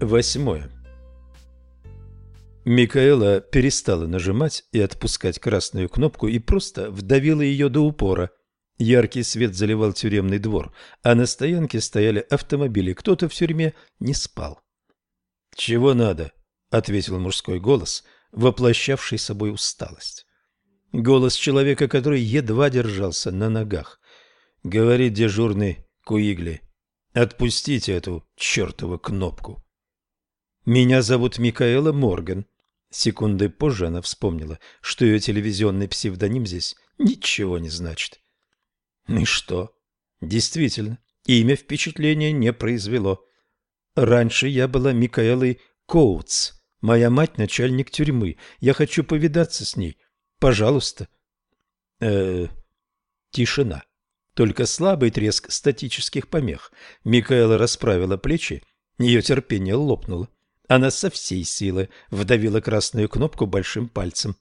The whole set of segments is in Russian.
Восьмое. Микаэла перестала нажимать и отпускать красную кнопку и просто вдавила ее до упора. Яркий свет заливал тюремный двор, а на стоянке стояли автомобили. Кто-то в тюрьме не спал. «Чего надо?» — ответил мужской голос, воплощавший собой усталость. Голос человека, который едва держался на ногах. Говорит дежурный Куигли. «Отпустите эту чертову кнопку». «Меня зовут Микаэла Морган». Секунды позже она вспомнила, что ее телевизионный псевдоним здесь ничего не значит. И что? Действительно, имя впечатления не произвело. Раньше я была Микаэлой Коутс. Моя мать начальник тюрьмы. Я хочу повидаться с ней. Пожалуйста. -э тишина. Только слабый треск статических помех. Микаэла расправила плечи, ее терпение лопнуло. Она со всей силы вдавила красную кнопку большим пальцем.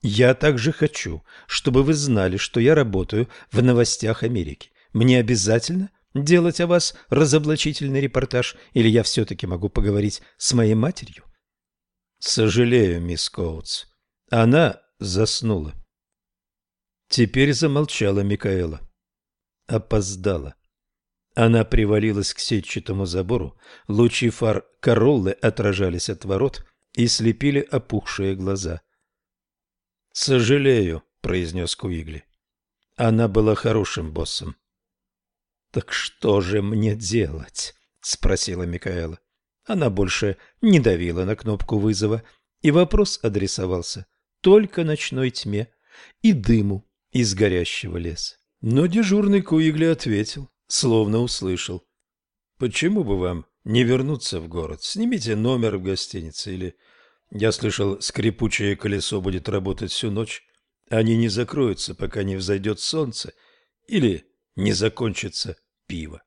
«Я также хочу, чтобы вы знали, что я работаю в новостях Америки. Мне обязательно делать о вас разоблачительный репортаж, или я все-таки могу поговорить с моей матерью?» «Сожалею, мисс Коутс. Она заснула». Теперь замолчала Микаэла. Опоздала. Она привалилась к сетчатому забору, лучи фар Короллы отражались от ворот и слепили опухшие глаза. «Сожалею», — произнес Куигли. Она была хорошим боссом. «Так что же мне делать?» — спросила Микаэла. Она больше не давила на кнопку вызова, и вопрос адресовался только ночной тьме и дыму из горящего леса. Но дежурный Куигли ответил словно услышал. «Почему бы вам не вернуться в город? Снимите номер в гостинице или...» Я слышал, скрипучее колесо будет работать всю ночь. Они не закроются, пока не взойдет солнце или не закончится пиво.